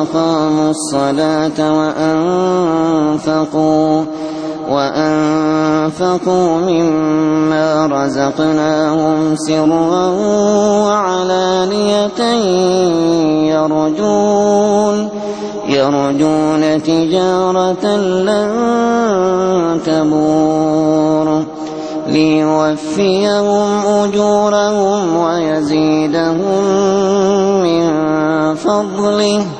وأقاموا الصلاة وأنفقوا وأنفقوا مما رزقناهم سرا وعلانية يرجون يرجون تجارة لن تبور ليوفيهم أجورهم ويزيدهم من فضله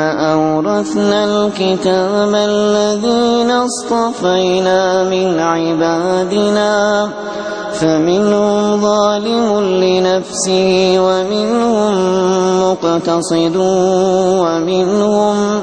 أورثنا الكتاب الذين اصطفينا من عبادنا فمنهم ظالم لنفسه ومنهم مقتصد ومنهم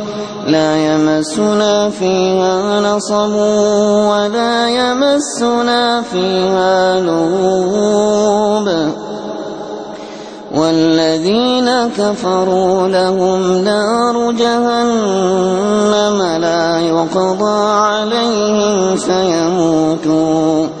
لا يمسنا فيها نصب ولا يمسنا فيها لغوب والذين كفروا لهم نار جهنم لا يقضى عليهم فيموتوا.